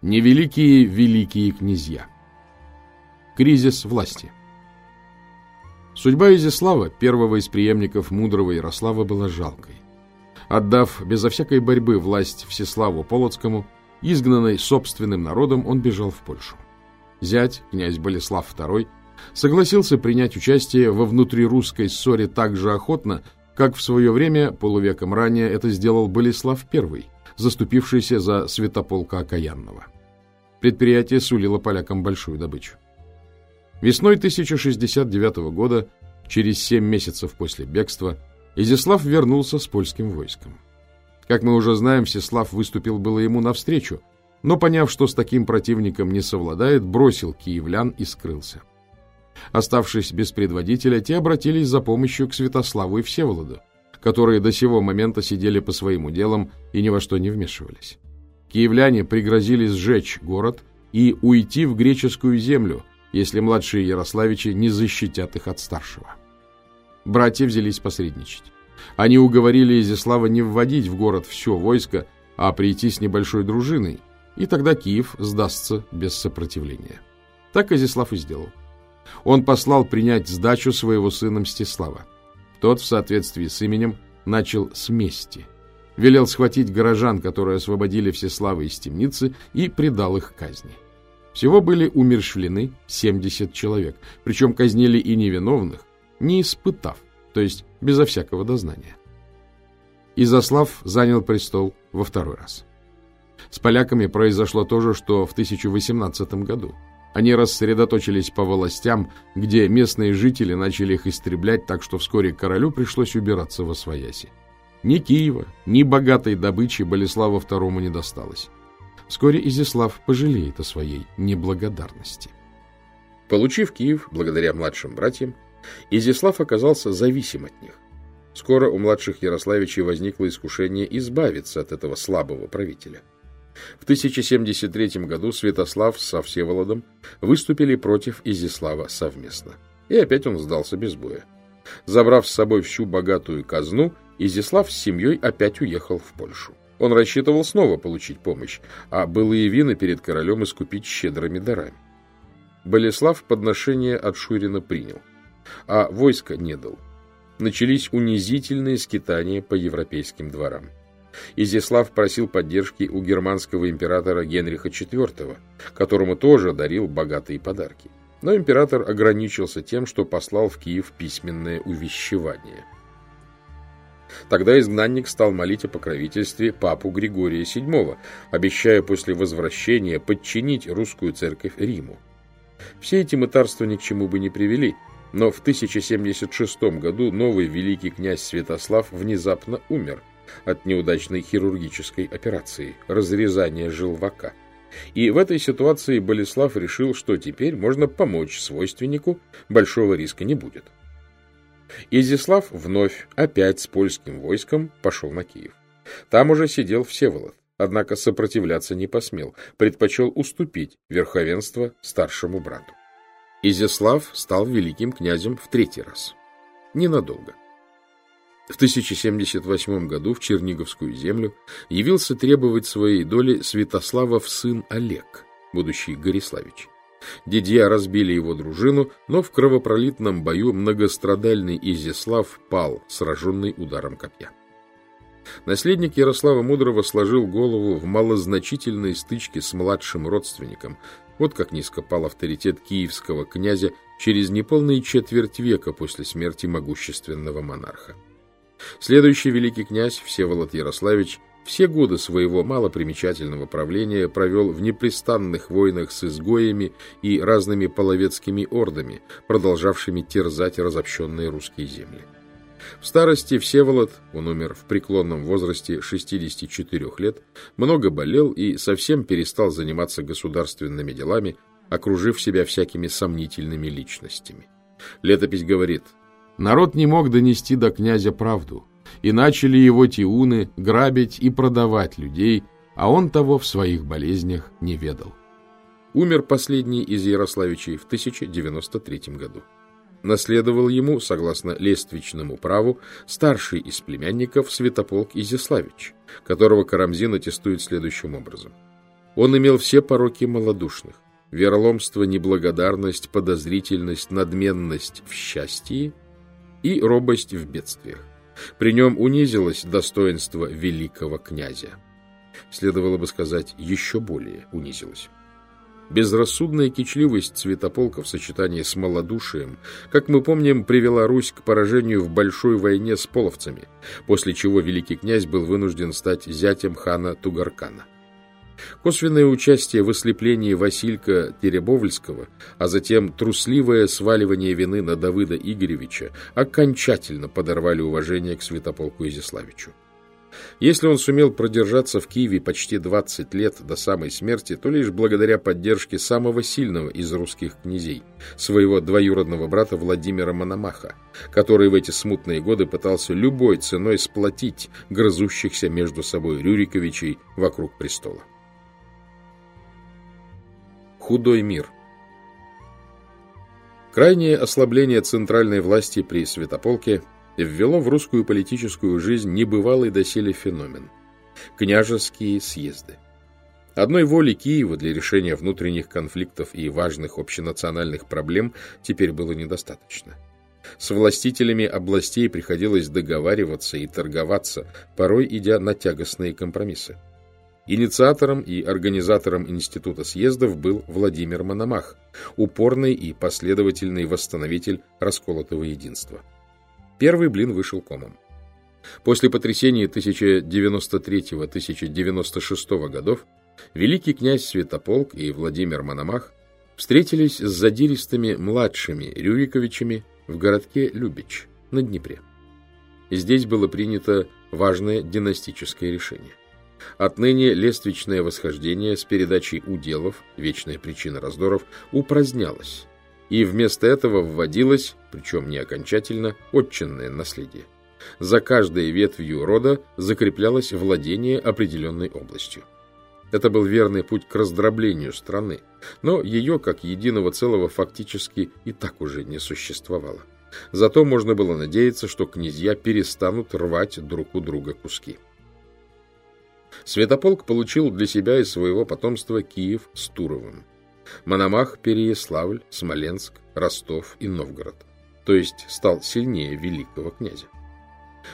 Невеликие великие князья. Кризис власти. Судьба Изяслава, первого из преемников мудрого Ярослава, была жалкой. Отдав безо всякой борьбы власть Всеславу Полоцкому, изгнанный собственным народом, он бежал в Польшу. Зять, князь Болеслав II, согласился принять участие во внутрирусской ссоре так же охотно, как в свое время, полувеком ранее, это сделал Болеслав I, заступившийся за святополка Окаянного. Предприятие сулило полякам большую добычу. Весной 1069 года, через семь месяцев после бегства, Изяслав вернулся с польским войском. Как мы уже знаем, Всеслав выступил было ему навстречу, но, поняв, что с таким противником не совладает, бросил киевлян и скрылся. Оставшись без предводителя, те обратились за помощью к Святославу и Всеволоду, которые до сего момента сидели по своим делам и ни во что не вмешивались. Киевляне пригрозили сжечь город и уйти в греческую землю, если младшие Ярославичи не защитят их от старшего. Братья взялись посредничать. Они уговорили Изяслава не вводить в город все войско, а прийти с небольшой дружиной, и тогда Киев сдастся без сопротивления. Так Изяслав и сделал. Он послал принять сдачу своего сына Мстислава. Тот, в соответствии с именем, начал с мести. Велел схватить горожан, которые освободили Всеслава из темницы, и предал их казни. Всего были умершвлены 70 человек, причем казнили и невиновных, не испытав, то есть безо всякого дознания. Изослав занял престол во второй раз. С поляками произошло то же, что в 1018 году. Они рассредоточились по властям, где местные жители начали их истреблять, так что вскоре королю пришлось убираться во свояси. Ни Киева, ни богатой добычи Болеславу II не досталось. Вскоре Изяслав пожалеет о своей неблагодарности. Получив Киев, благодаря младшим братьям, Изяслав оказался зависим от них. Скоро у младших Ярославичей возникло искушение избавиться от этого слабого правителя. В 1073 году Святослав со Всеволодом выступили против Изяслава совместно. И опять он сдался без боя. Забрав с собой всю богатую казну, Изяслав с семьей опять уехал в Польшу. Он рассчитывал снова получить помощь, а былые вины перед королем искупить щедрыми дарами. Болеслав подношение от Шурина принял, а войска не дал. Начались унизительные скитания по европейским дворам. Изяслав просил поддержки у германского императора Генриха IV, которому тоже дарил богатые подарки. Но император ограничился тем, что послал в Киев письменное увещевание. Тогда изгнанник стал молить о покровительстве папу Григория VII, обещая после возвращения подчинить русскую церковь Риму. Все эти мытарства ни к чему бы не привели, но в 1076 году новый великий князь Святослав внезапно умер – от неудачной хирургической операции – разрезания желвака. И в этой ситуации Болеслав решил, что теперь можно помочь свойственнику, большого риска не будет. Изяслав вновь, опять с польским войском, пошел на Киев. Там уже сидел Всеволод, однако сопротивляться не посмел, предпочел уступить верховенство старшему брату. Изяслав стал великим князем в третий раз. Ненадолго. В 1078 году в Черниговскую землю явился требовать своей доли Святославов сын Олег, будущий Гориславич. Дедья разбили его дружину, но в кровопролитном бою многострадальный Изяслав пал, сраженный ударом копья. Наследник Ярослава Мудрого сложил голову в малозначительной стычке с младшим родственником. Вот как низко пал авторитет киевского князя через неполные четверть века после смерти могущественного монарха. Следующий великий князь Всеволод Ярославич все годы своего малопримечательного правления провел в непрестанных войнах с изгоями и разными половецкими ордами, продолжавшими терзать разобщенные русские земли. В старости Всеволод, он умер в преклонном возрасте 64 лет, много болел и совсем перестал заниматься государственными делами, окружив себя всякими сомнительными личностями. Летопись говорит, Народ не мог донести до князя правду, и начали его тиуны грабить и продавать людей, а он того в своих болезнях не ведал. Умер последний из Ярославичей в 1093 году. Наследовал ему, согласно лествичному праву, старший из племянников Святополк Изяславич, которого Карамзин аттестует следующим образом. Он имел все пороки малодушных. Вероломство, неблагодарность, подозрительность, надменность в счастье и робость в бедствиях. При нем унизилось достоинство великого князя. Следовало бы сказать, еще более унизилось. Безрассудная кичливость Святополка в сочетании с малодушием, как мы помним, привела Русь к поражению в большой войне с половцами, после чего великий князь был вынужден стать зятем хана Тугаркана. Косвенное участие в ослеплении Василька Теребовльского, а затем трусливое сваливание вины на Давыда Игоревича окончательно подорвали уважение к святополку Изяславичу. Если он сумел продержаться в Киеве почти 20 лет до самой смерти, то лишь благодаря поддержке самого сильного из русских князей, своего двоюродного брата Владимира Мономаха, который в эти смутные годы пытался любой ценой сплотить грызущихся между собой Рюриковичей вокруг престола. Худой мир Крайнее ослабление центральной власти при Святополке – ввело в русскую политическую жизнь небывалый доселе феномен – княжеские съезды. Одной воли Киева для решения внутренних конфликтов и важных общенациональных проблем теперь было недостаточно. С властителями областей приходилось договариваться и торговаться, порой идя на тягостные компромиссы. Инициатором и организатором института съездов был Владимир Мономах, упорный и последовательный восстановитель расколотого единства. Первый блин вышел комом. После потрясений 1093-1096 годов великий князь Святополк и Владимир Мономах встретились с задиристыми младшими Рюриковичами в городке Любич на Днепре. Здесь было принято важное династическое решение. Отныне лествичное восхождение с передачей уделов, вечная причина раздоров, упразднялось, и вместо этого вводилось, причем не окончательно, отчинное наследие. За каждой ветвью рода закреплялось владение определенной областью. Это был верный путь к раздроблению страны, но ее как единого целого фактически и так уже не существовало. Зато можно было надеяться, что князья перестанут рвать друг у друга куски. Святополк получил для себя и своего потомства Киев с Туровым. Мономах, Переяславль, Смоленск, Ростов и Новгород, то есть стал сильнее великого князя.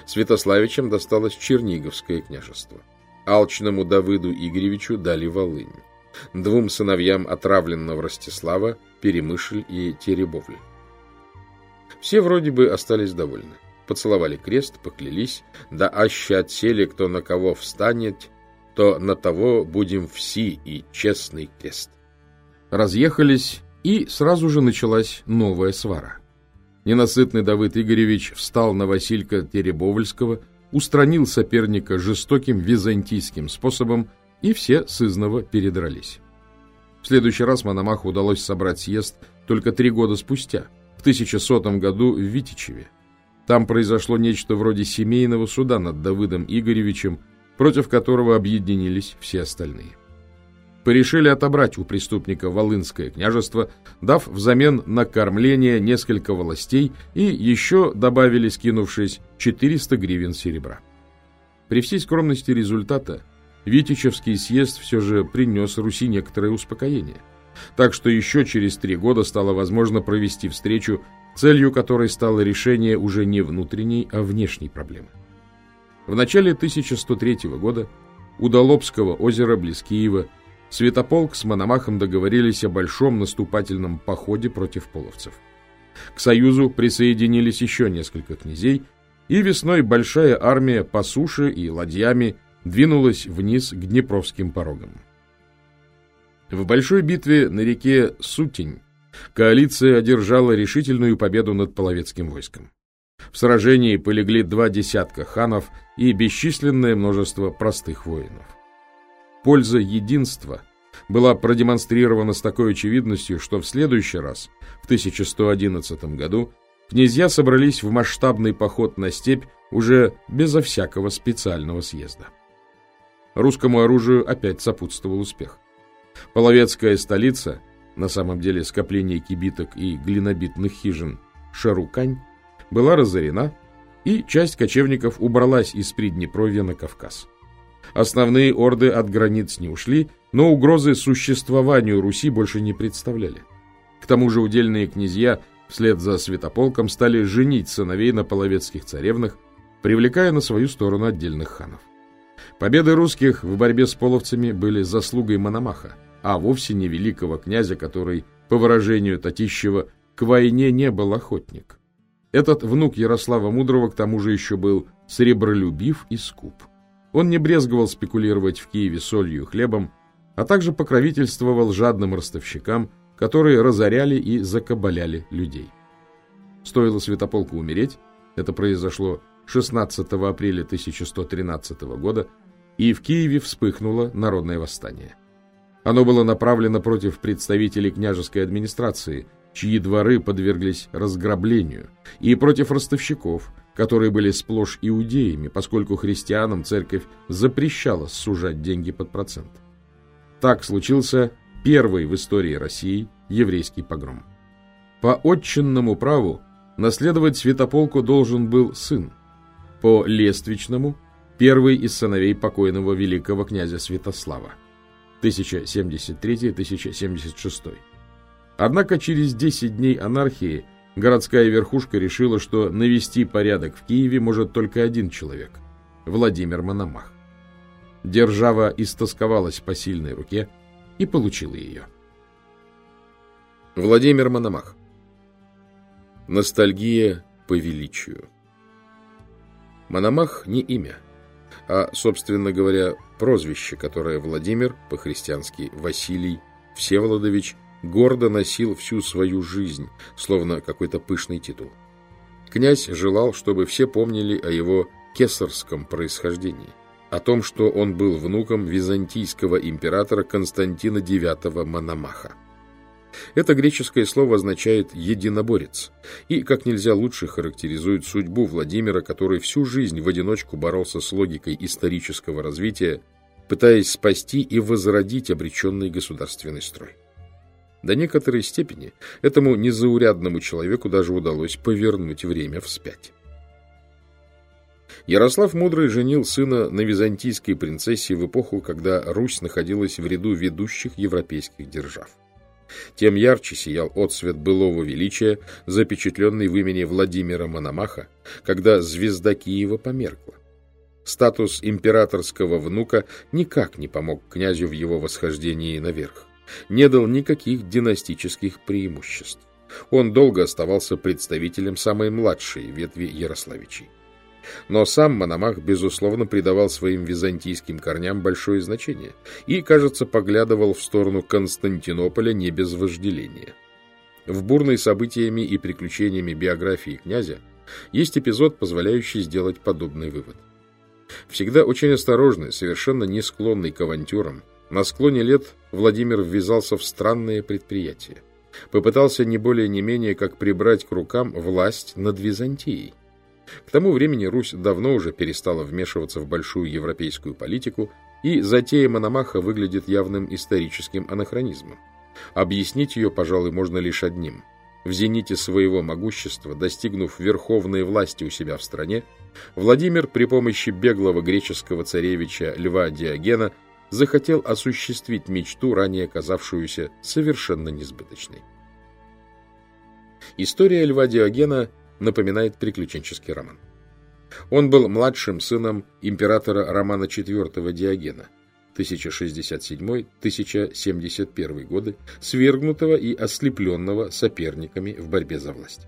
Святославичам досталось Черниговское княжество. Алчному Давыду Игоревичу дали Волынь. Двум сыновьям отравленного Ростислава – Перемышль и Теребовль. Все вроде бы остались довольны. Поцеловали крест, поклялись, да аще отсели, кто на кого встанет, то на того будем все и честный крест разъехались, и сразу же началась новая свара. Ненасытный Давыд Игоревич встал на Василька Теребовльского, устранил соперника жестоким византийским способом, и все сызново передрались. В следующий раз Мономаху удалось собрать съезд только три года спустя, в 1100 году в Витичеве. Там произошло нечто вроде семейного суда над Давыдом Игоревичем, против которого объединились все остальные порешили отобрать у преступника Волынское княжество, дав взамен на кормление несколько властей и еще добавили, скинувшись, 400 гривен серебра. При всей скромности результата Витичевский съезд все же принес Руси некоторое успокоение. Так что еще через три года стало возможно провести встречу, целью которой стало решение уже не внутренней, а внешней проблемы. В начале 1103 года у Долобского озера близ Киева Святополк с Мономахом договорились о большом наступательном походе против половцев. К союзу присоединились еще несколько князей, и весной большая армия по суше и ладьями двинулась вниз к Днепровским порогам. В большой битве на реке Сутень коалиция одержала решительную победу над половецким войском. В сражении полегли два десятка ханов и бесчисленное множество простых воинов. Польза единства была продемонстрирована с такой очевидностью, что в следующий раз, в 1111 году, князья собрались в масштабный поход на степь уже безо всякого специального съезда. Русскому оружию опять сопутствовал успех. Половецкая столица, на самом деле скопление кибиток и глинобитных хижин, Шарукань, была разорена, и часть кочевников убралась из Приднепровья на Кавказ. Основные орды от границ не ушли, но угрозы существованию Руси больше не представляли. К тому же удельные князья вслед за святополком стали женить сыновей на половецких царевнах, привлекая на свою сторону отдельных ханов. Победы русских в борьбе с половцами были заслугой Мономаха, а вовсе не великого князя, который, по выражению Татищева, к войне не был охотник. Этот внук Ярослава Мудрого к тому же еще был сребролюбив и скуп. Он не брезговал спекулировать в Киеве солью и хлебом, а также покровительствовал жадным ростовщикам, которые разоряли и закабаляли людей. Стоило Святополку умереть, это произошло 16 апреля 1113 года, и в Киеве вспыхнуло народное восстание. Оно было направлено против представителей княжеской администрации, чьи дворы подверглись разграблению, и против ростовщиков, которые были сплошь иудеями, поскольку христианам церковь запрещала сужать деньги под процент. Так случился первый в истории России еврейский погром. По отчинному праву наследовать святополку должен был сын, по лествичному – первый из сыновей покойного великого князя Святослава, 1073-1076. Однако через 10 дней анархии городская верхушка решила, что навести порядок в Киеве может только один человек – Владимир Мономах. Держава истосковалась по сильной руке и получила ее. Владимир Мономах Ностальгия по величию Мономах не имя, а, собственно говоря, прозвище, которое Владимир, по-христиански Василий Всеволодович, гордо носил всю свою жизнь, словно какой-то пышный титул. Князь желал, чтобы все помнили о его кесарском происхождении, о том, что он был внуком византийского императора Константина IX Мономаха. Это греческое слово означает «единоборец» и как нельзя лучше характеризует судьбу Владимира, который всю жизнь в одиночку боролся с логикой исторического развития, пытаясь спасти и возродить обреченный государственный строй. До некоторой степени этому незаурядному человеку даже удалось повернуть время вспять. Ярослав Мудрый женил сына на византийской принцессе в эпоху, когда Русь находилась в ряду ведущих европейских держав. Тем ярче сиял отсвет былого величия, запечатленный в имени Владимира Мономаха, когда звезда Киева померкла. Статус императорского внука никак не помог князю в его восхождении наверх, не дал никаких династических преимуществ. Он долго оставался представителем самой младшей ветви Ярославичей. Но сам Мономах, безусловно, придавал своим византийским корням большое значение и, кажется, поглядывал в сторону Константинополя не без вожделения. В бурной событиями и приключениями биографии князя есть эпизод, позволяющий сделать подобный вывод. Всегда очень осторожный, совершенно не склонный к авантюрам, на склоне лет Владимир ввязался в странное предприятие. Попытался не более не менее как прибрать к рукам власть над Византией. К тому времени Русь давно уже перестала вмешиваться в большую европейскую политику, и затея Мономаха выглядит явным историческим анахронизмом. Объяснить ее, пожалуй, можно лишь одним. В зените своего могущества, достигнув верховной власти у себя в стране, Владимир при помощи беглого греческого царевича Льва Диогена захотел осуществить мечту, ранее казавшуюся совершенно несбыточной. История Льва Диогена – напоминает приключенческий роман. Он был младшим сыном императора Романа IV Диогена 1067-1071 годы, свергнутого и ослепленного соперниками в борьбе за власть.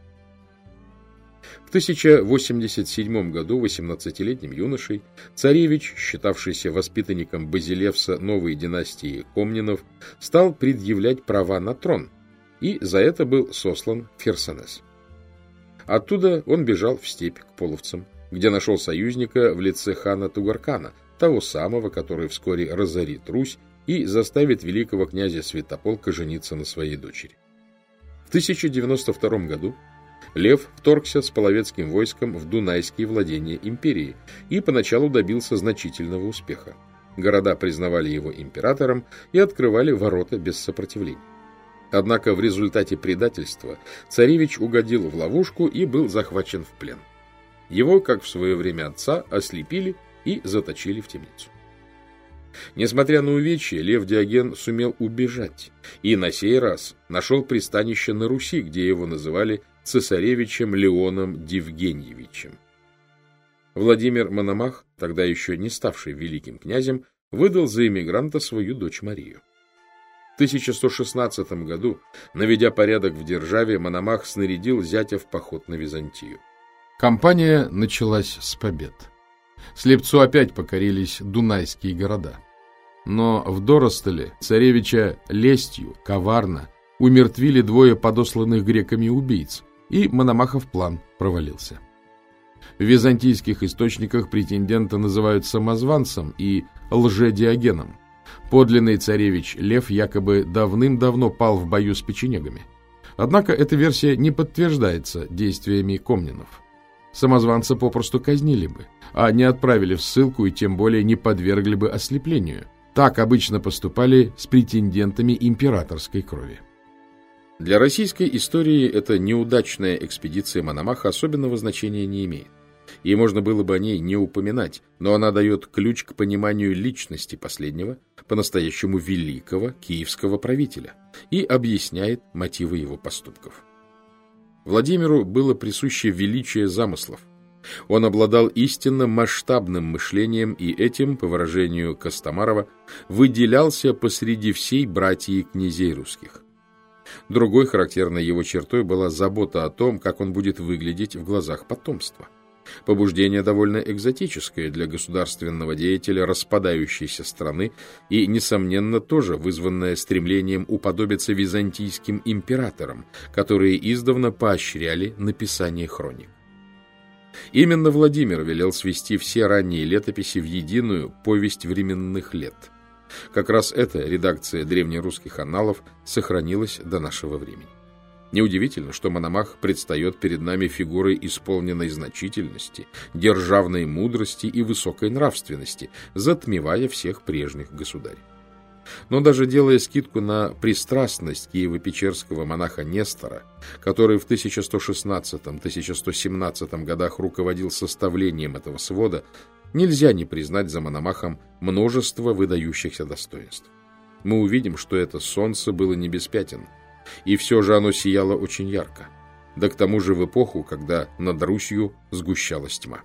В 1087 году 18-летним юношей царевич, считавшийся воспитанником Базилевса новой династии Комнинов, стал предъявлять права на трон, и за это был сослан в. Оттуда он бежал в степь к половцам, где нашел союзника в лице хана Тугаркана, того самого, который вскоре разорит Русь и заставит великого князя Святополка жениться на своей дочери. В 1092 году Лев вторгся с половецким войском в Дунайские владения империи и поначалу добился значительного успеха. Города признавали его императором и открывали ворота без сопротивления. Однако в результате предательства царевич угодил в ловушку и был захвачен в плен. Его, как в свое время отца, ослепили и заточили в темницу. Несмотря на увечья, Лев Диоген сумел убежать и на сей раз нашел пристанище на Руси, где его называли цесаревичем Леоном Дивгеньевичем. Владимир Мономах, тогда еще не ставший великим князем, выдал за эмигранта свою дочь Марию. В 1116 году, наведя порядок в державе, Мономах снарядил зятя в поход на Византию. Кампания началась с побед. Слепцу опять покорились дунайские города. Но в Доростоле царевича лестью, коварно, умертвили двое подосланных греками убийц, и Мономахов план провалился. В византийских источниках претендента называют самозванцем и лжедиогеном. Подлинный царевич Лев якобы давным-давно пал в бою с печенегами. Однако эта версия не подтверждается действиями комнинов. Самозванца попросту казнили бы, а не отправили в ссылку и тем более не подвергли бы ослеплению. Так обычно поступали с претендентами императорской крови. Для российской истории эта неудачная экспедиция Мономаха особенного значения не имеет и можно было бы о ней не упоминать, но она дает ключ к пониманию личности последнего, по-настоящему великого киевского правителя, и объясняет мотивы его поступков. Владимиру было присуще величие замыслов. Он обладал истинно масштабным мышлением и этим, по выражению Костомарова, выделялся посреди всей братьи князей русских. Другой характерной его чертой была забота о том, как он будет выглядеть в глазах потомства. Побуждение довольно экзотическое для государственного деятеля распадающейся страны и, несомненно, тоже вызванное стремлением уподобиться византийским императорам, которые издавна поощряли написание хроник. Именно Владимир велел свести все ранние летописи в единую повесть временных лет. Как раз эта редакция древнерусских анналов сохранилась до нашего времени. Неудивительно, что Мономах предстает перед нами фигурой исполненной значительности, державной мудрости и высокой нравственности, затмевая всех прежних государей. Но даже делая скидку на пристрастность киево-печерского монаха Нестора, который в 1116-1117 годах руководил составлением этого свода, нельзя не признать за Мономахом множество выдающихся достоинств. Мы увидим, что это солнце было не без и все же оно сияло очень ярко, да к тому же в эпоху, когда над Русью сгущалась тьма.